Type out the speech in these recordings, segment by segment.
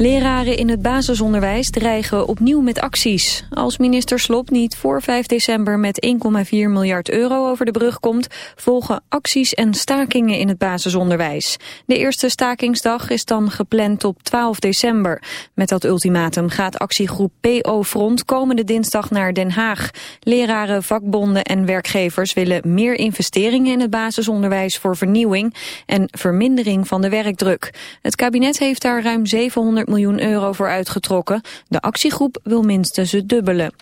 Leraren in het basisonderwijs dreigen opnieuw met acties. Als minister Slop niet voor 5 december met 1,4 miljard euro over de brug komt... volgen acties en stakingen in het basisonderwijs. De eerste stakingsdag is dan gepland op 12 december. Met dat ultimatum gaat actiegroep PO Front komende dinsdag naar Den Haag. Leraren, vakbonden en werkgevers willen meer investeringen in het basisonderwijs voor vernieuwing... en vermindering van de werkdruk. Het kabinet heeft daar ruim 700 miljoen euro voor uitgetrokken. De actiegroep wil minstens het dubbele.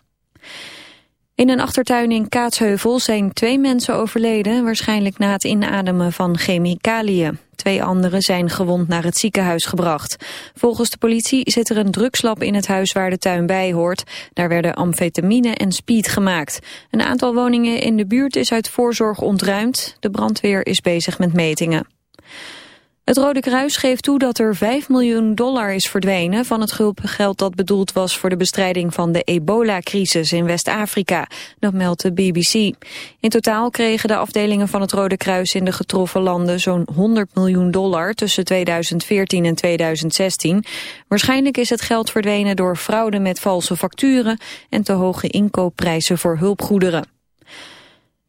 In een achtertuin in Kaatsheuvel zijn twee mensen overleden... waarschijnlijk na het inademen van chemicaliën. Twee anderen zijn gewond naar het ziekenhuis gebracht. Volgens de politie zit er een drugslab in het huis waar de tuin bij hoort. Daar werden amfetamine en speed gemaakt. Een aantal woningen in de buurt is uit voorzorg ontruimd. De brandweer is bezig met metingen. Het Rode Kruis geeft toe dat er 5 miljoen dollar is verdwenen van het hulpgeld dat bedoeld was voor de bestrijding van de ebola-crisis in West-Afrika. Dat meldt de BBC. In totaal kregen de afdelingen van het Rode Kruis in de getroffen landen zo'n 100 miljoen dollar tussen 2014 en 2016. Waarschijnlijk is het geld verdwenen door fraude met valse facturen en te hoge inkoopprijzen voor hulpgoederen.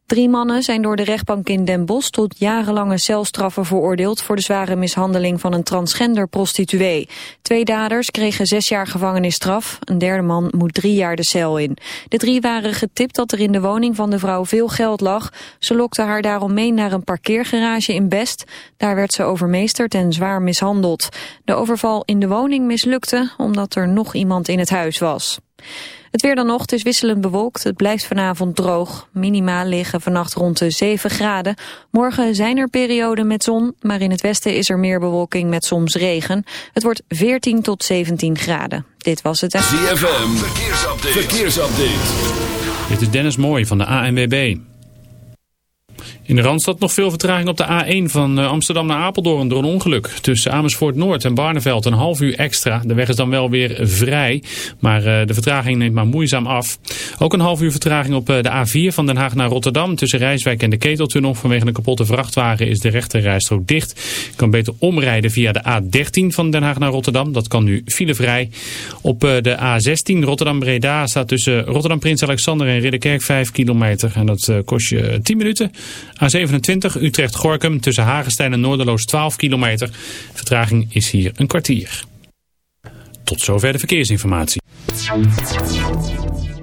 Drie mannen zijn door de rechtbank in Den Bosch tot jarenlange celstraffen veroordeeld voor de zware mishandeling van een transgender prostituee. Twee daders kregen zes jaar gevangenisstraf, een derde man moet drie jaar de cel in. De drie waren getipt dat er in de woning van de vrouw veel geld lag. Ze lokten haar daarom mee naar een parkeergarage in Best. Daar werd ze overmeesterd en zwaar mishandeld. De overval in de woning mislukte omdat er nog iemand in het huis was. Het weer dan nog, het is wisselend bewolkt. Het blijft vanavond droog. Minimaal liggen vannacht rond de 7 graden. Morgen zijn er perioden met zon, maar in het westen is er meer bewolking met soms regen. Het wordt 14 tot 17 graden. Dit was het. ZFM, verkeersupdate. verkeersupdate. Dit is Dennis Mooij van de ANWB. In de Randstad nog veel vertraging op de A1 van eh, Amsterdam naar Apeldoorn door een ongeluk. Tussen Amersfoort Noord en Barneveld een half uur extra. De weg is dan wel weer vrij, maar eh, de vertraging neemt maar moeizaam af. Ook een half uur vertraging op eh, de A4 van Den Haag naar Rotterdam. Tussen Rijswijk en de Keteltunnel vanwege een kapotte vrachtwagen is de rechterrijstrook dicht. Je kan beter omrijden via de A13 van Den Haag naar Rotterdam. Dat kan nu filevrij. Op de A16 Rotterdam-Breda staat tussen Rotterdam Prins Alexander en Ridderkerk 5 kilometer. En dat kost je 10 minuten. A27 Utrecht-Gorkum tussen Hagenstein en Noorderloos 12 kilometer. Vertraging is hier een kwartier. Tot zover de verkeersinformatie.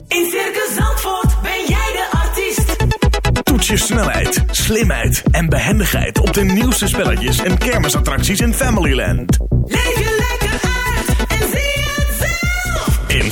In Circus Zandvoort ben jij de artiest. Toets je snelheid, slimheid en behendigheid op de nieuwste spelletjes en kermisattracties in Familyland. Leef je lekker uit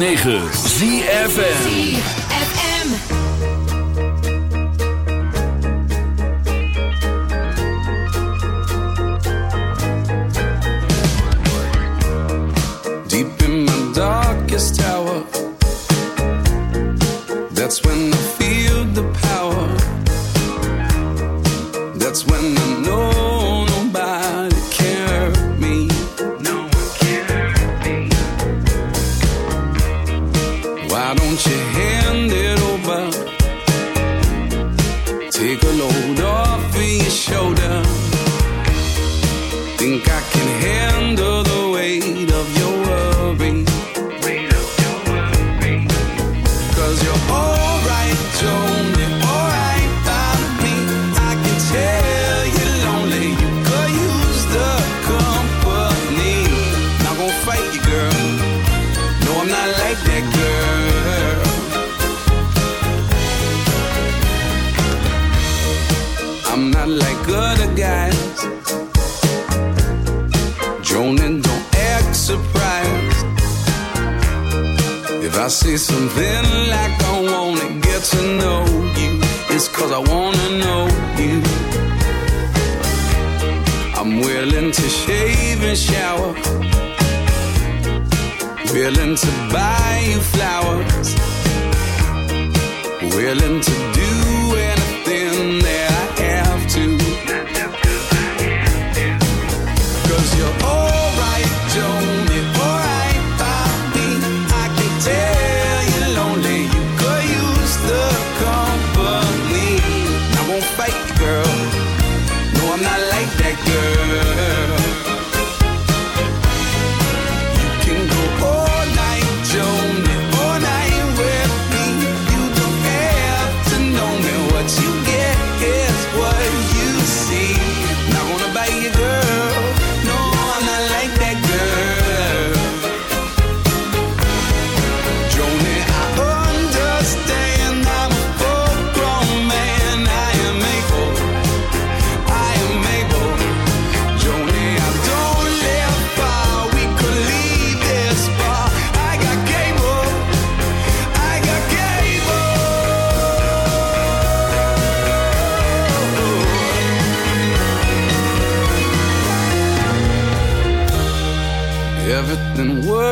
9.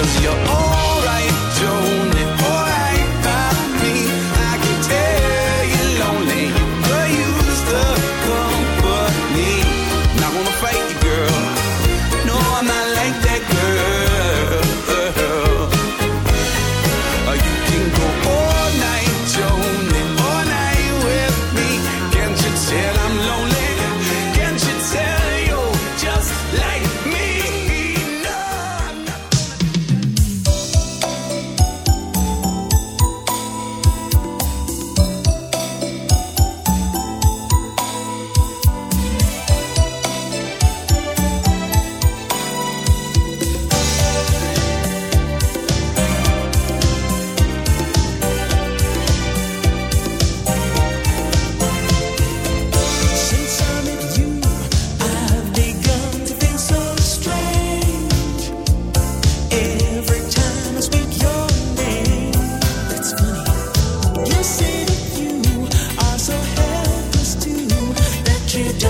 Cause you're alright, you don't.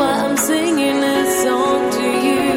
Why I'm singing this song to you.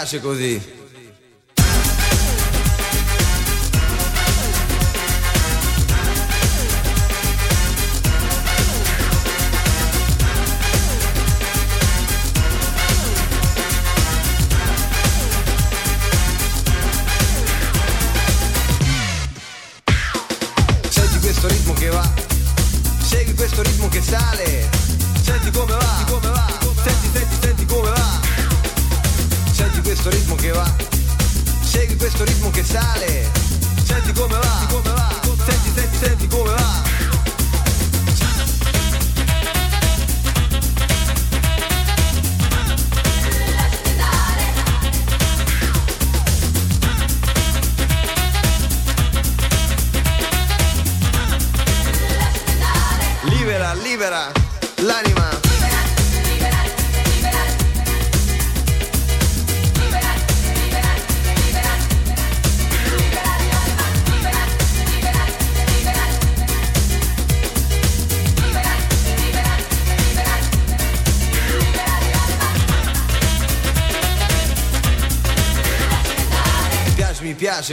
piace così.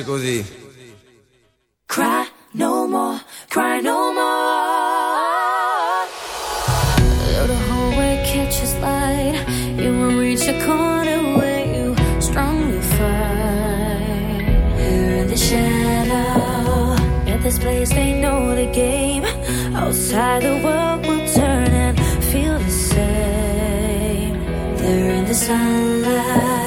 così. Cry no more, cry no more. Though the catches light, you will reach a corner where you strongly fight. Here in the shadow, at this place they know the game. Outside the world will turn and feel the same. They're in the sunlight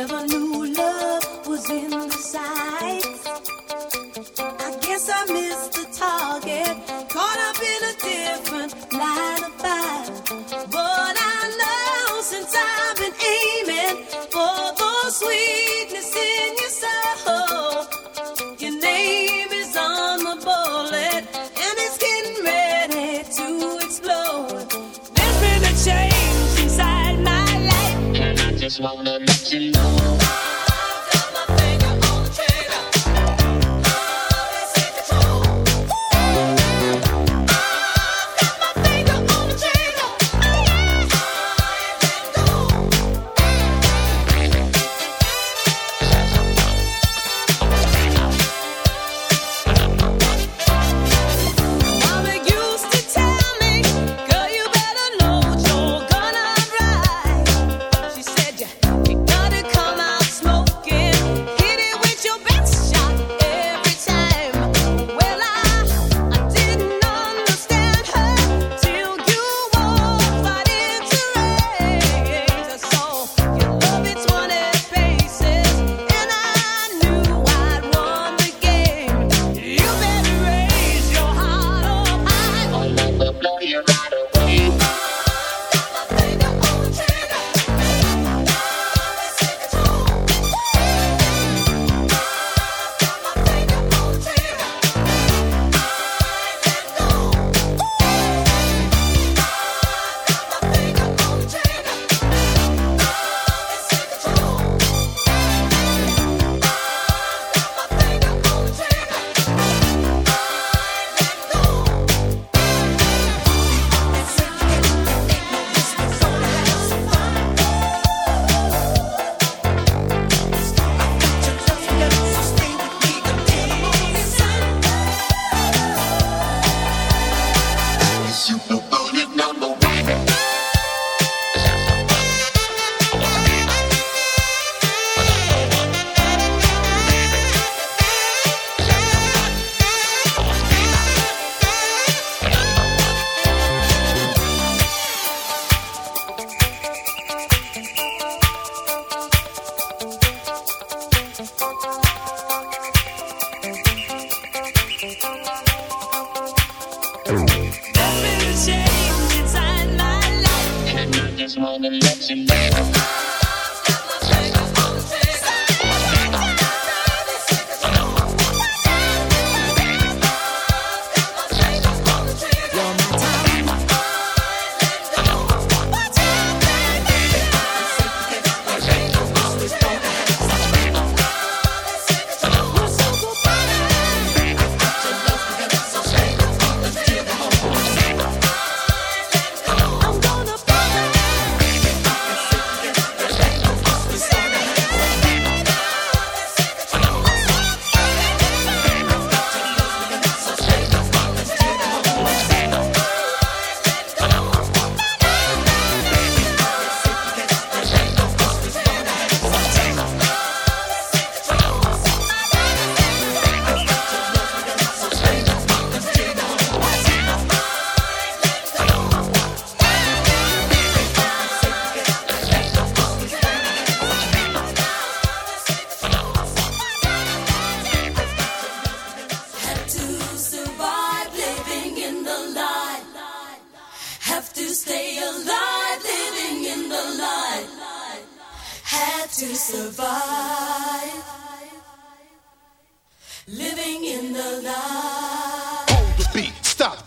Never knew love was in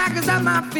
shackles on my feet.